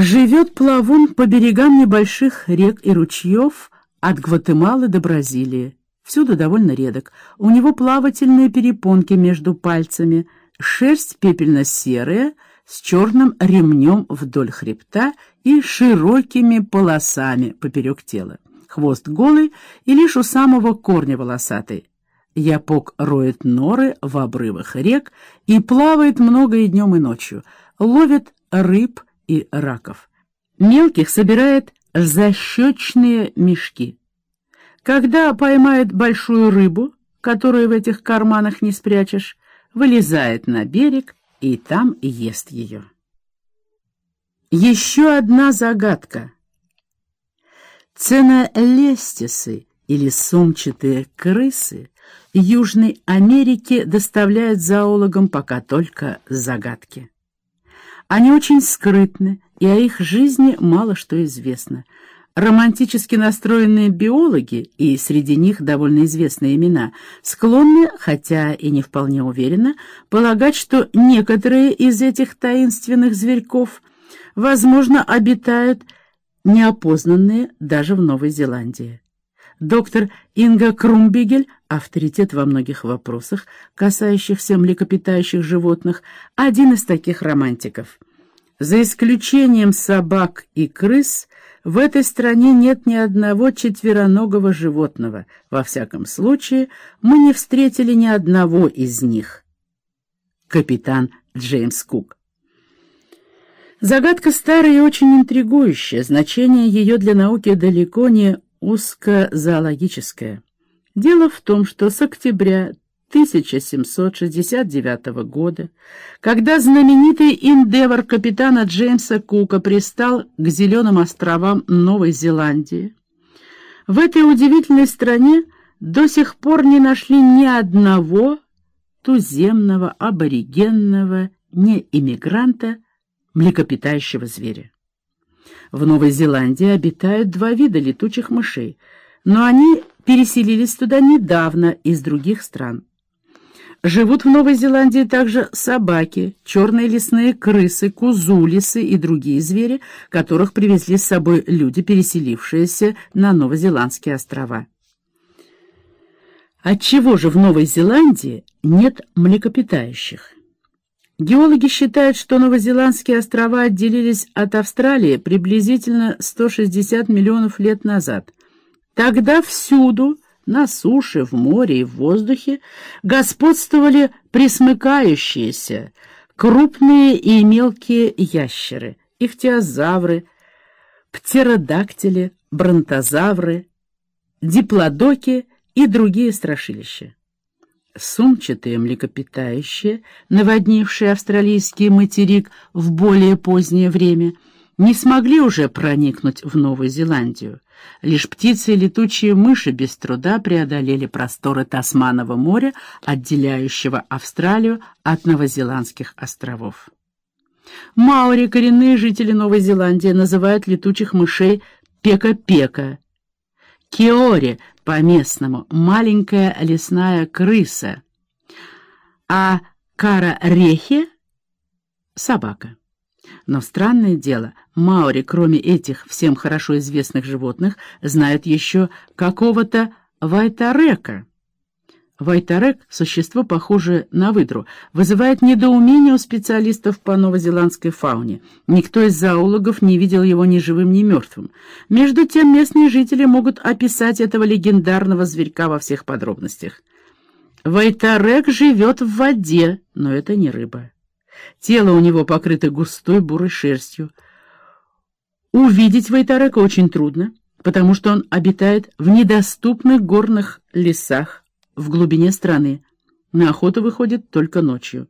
Живет плавун по берегам небольших рек и ручьев от Гватемалы до Бразилии. Всюду довольно редок. У него плавательные перепонки между пальцами, шерсть пепельно-серая, с черным ремнем вдоль хребта и широкими полосами поперек тела. Хвост голый и лишь у самого корня волосатый. Япок роет норы в обрывах рек и плавает много и днем, и ночью. Ловит рыб и раков. Мелких собирает защечные мешки. Когда поймает большую рыбу, которую в этих карманах не спрячешь, вылезает на берег и там ест ее. Еще одна загадка. Ценолестисы или сумчатые крысы Южной Америке доставляют зоологам пока только загадки. Они очень скрытны, и о их жизни мало что известно. Романтически настроенные биологи, и среди них довольно известные имена, склонны, хотя и не вполне уверенно, полагать, что некоторые из этих таинственных зверьков, возможно, обитают неопознанные даже в Новой Зеландии. Доктор Инга Крумбигель, авторитет во многих вопросах, касающихся млекопитающих животных, один из таких романтиков. За исключением собак и крыс, в этой стране нет ни одного четвероногого животного. Во всяком случае, мы не встретили ни одного из них. Капитан Джеймс Кук. Загадка старая и очень интригующая. Значение ее для науки далеко не узкозоологическое. Дело в том, что с октября 1769 года, когда знаменитый индевор капитана Джеймса Кука пристал к Зеленым островам Новой Зеландии, в этой удивительной стране до сих пор не нашли ни одного туземного, аборигенного, не иммигранта, млекопитающего зверя. В Новой Зеландии обитают два вида летучих мышей, но они переселились туда недавно из других стран. Живут в Новой Зеландии также собаки, черные лесные крысы, кузулисы и другие звери, которых привезли с собой люди, переселившиеся на Новозеландские острова. Отчего же в Новой Зеландии нет млекопитающих? Геологи считают, что Новозеландские острова отделились от Австралии приблизительно 160 миллионов лет назад. Тогда всюду, на суше, в море и в воздухе, господствовали присмыкающиеся, крупные и мелкие ящеры, ихтиозавры, птеродактили, бронтозавры, диплодоки и другие страшилища сумчатые млекопитающие, наводнившие австралийский материк в более позднее время, не смогли уже проникнуть в Новую Зеландию. Лишь птицы и летучие мыши без труда преодолели просторы Тасманова моря, отделяющего Австралию от новозеландских островов. Маори, коренные жители Новой Зеландии, называют летучих мышей пека-пека. Кеори по-местному маленькая лесная крыса, а кара-рехи — собака. Но странное дело, маори, кроме этих всем хорошо известных животных, знают еще какого-то вайтарека — Вайтарек, существо похожее на выдру, вызывает недоумение у специалистов по новозеландской фауне. Никто из зоологов не видел его ни живым, ни мертвым. Между тем местные жители могут описать этого легендарного зверька во всех подробностях. Вайтарек живет в воде, но это не рыба. Тело у него покрыто густой бурой шерстью. Увидеть Вайтарека очень трудно, потому что он обитает в недоступных горных лесах, в глубине страны. На охоту выходит только ночью.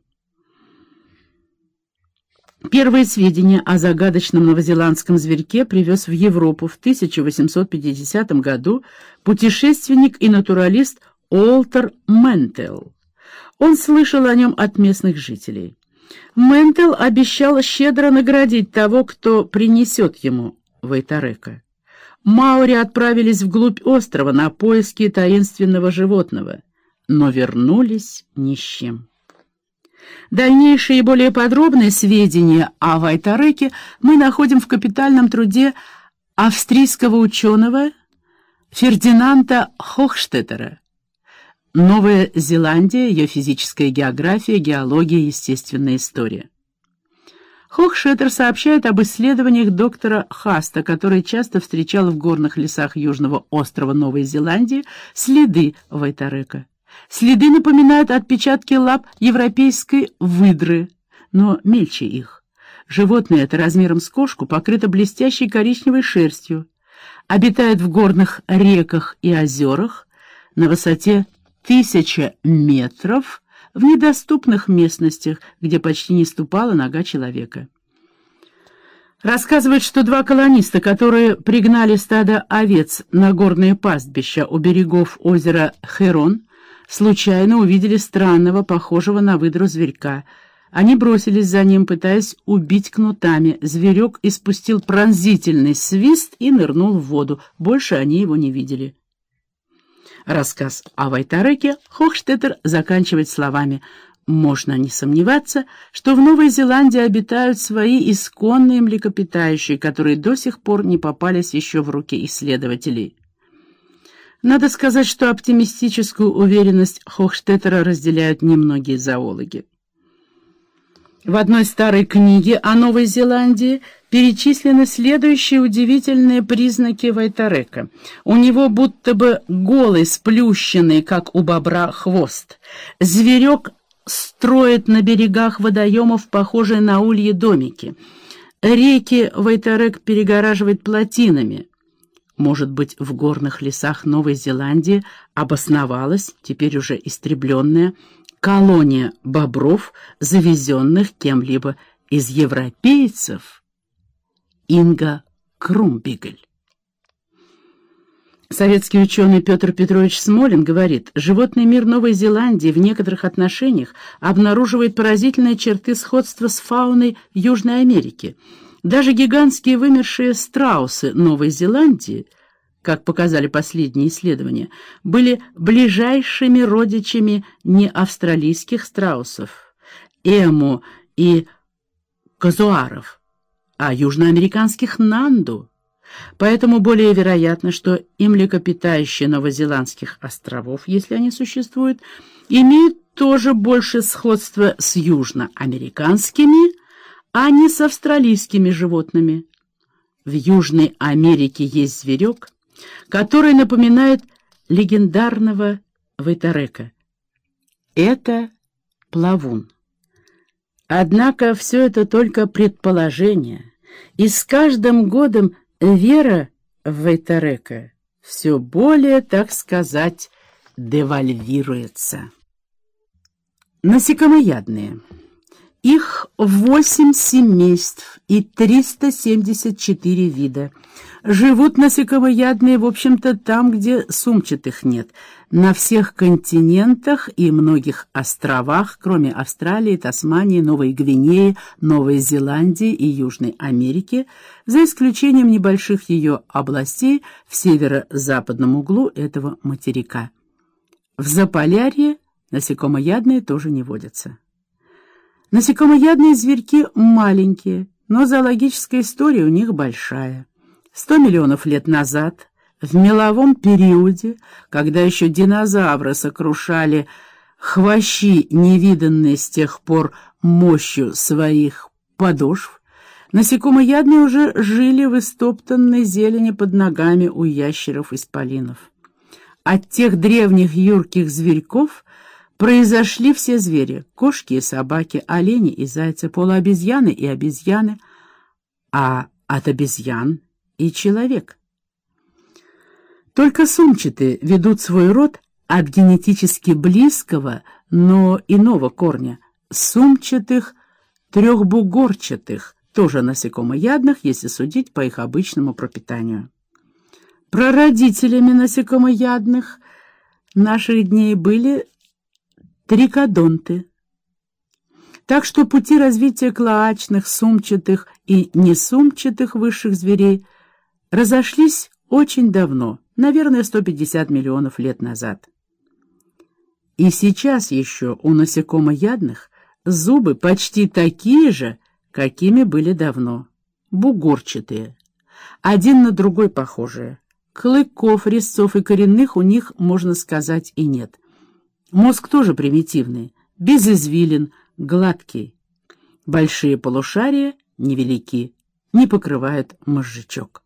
Первые сведения о загадочном новозеландском зверьке привез в Европу в 1850 году путешественник и натуралист Олтер Ментел. Он слышал о нем от местных жителей. Ментел обещал щедро наградить того, кто принесет ему Вайтарека. Маури отправились вглубь острова на поиски таинственного животного, но вернулись ни с чем. Дальнейшие и более подробные сведения о Вайтареке мы находим в капитальном труде австрийского ученого Фердинанда Хохштеттера «Новая Зеландия. Ее физическая география, геология, естественная история». Хохштеттер сообщает об исследованиях доктора Хаста, который часто встречал в горных лесах южного острова Новой Зеландии следы Вайтарека. Следы напоминают отпечатки лап европейской выдры, но мельче их. Животное это размером с кошку покрыто блестящей коричневой шерстью, обитает в горных реках и озерах на высоте тысяча метров в недоступных местностях, где почти не ступала нога человека. Рассказывает, что два колониста, которые пригнали стадо овец на горные пастбища у берегов озера Херон, случайно увидели странного, похожего на выдру зверька. Они бросились за ним, пытаясь убить кнутами. Зверек испустил пронзительный свист и нырнул в воду. Больше они его не видели. Рассказ о Вайтареке Хохштеттер заканчивает словами «Можно не сомневаться, что в Новой Зеландии обитают свои исконные млекопитающие, которые до сих пор не попались еще в руки исследователей». Надо сказать, что оптимистическую уверенность Хохштеттера разделяют немногие зоологи. В одной старой книге о Новой Зеландии перечислены следующие удивительные признаки Вайтарека. У него будто бы голый, сплющенный, как у бобра, хвост. Зверек строит на берегах водоемов похожие на ульи домики. Реки Вайтарек перегораживает плотинами. Может быть, в горных лесах Новой Зеландии обосновалась, теперь уже истребленная, колония бобров, завезенных кем-либо из европейцев? Инга Крумбигель. Советский ученый Петр Петрович Смолин говорит, животный мир Новой Зеландии в некоторых отношениях обнаруживает поразительные черты сходства с фауной Южной Америки – даже гигантские вымершие страусы Новой Зеландии, как показали последние исследования, были ближайшими родичами не австралийских страусов, эму и казуаров, а южноамериканских нанду. Поэтому более вероятно, что и млекопитающие новозеландских островов, если они существуют, имеют тоже больше сходства с южноамериканскими, а не с австралийскими животными. В Южной Америке есть зверек, который напоминает легендарного Вайтарека. Это плавун. Однако все это только предположение, и с каждым годом вера в Вайтарека все более, так сказать, девальвируется. Насекомоядные. Их восемь семейств и 374 вида. Живут насекомоядные, в общем-то, там, где сумчатых нет, на всех континентах и многих островах, кроме Австралии, Тасмании, Новой Гвинеи, Новой Зеландии и Южной Америки, за исключением небольших ее областей в северо-западном углу этого материка. В Заполярье насекомоядные тоже не водятся. Насекомоядные зверьки маленькие, но зоологическая история у них большая. Сто миллионов лет назад, в меловом периоде, когда еще динозавры сокрушали хвощи, невиданные с тех пор мощью своих подошв, насекомоядные уже жили в истоптанной зелени под ногами у ящеров-исполинов. От тех древних юрких зверьков произошли все звери — кошки и собаки, олени и зайцы, полуобезьяны и обезьяны, а от обезьян и человек. Только сумчатые ведут свой род от генетически близкого, но иного корня — сумчатых трехбугорчатых, тоже насекомоядных, если судить по их обычному пропитанию. Прародителями насекомоядных наших дней были трикодонты. Так что пути развития клоачных, сумчатых и несумчатых высших зверей разошлись очень давно, наверное, 150 миллионов лет назад. И сейчас еще у насекомоядных Зубы почти такие же, какими были давно. Бугорчатые. Один на другой похожие. Клыков, резцов и коренных у них, можно сказать, и нет. Мозг тоже примитивный, без извилин, гладкий. Большие полушария невелики, не покрывают мозжечок.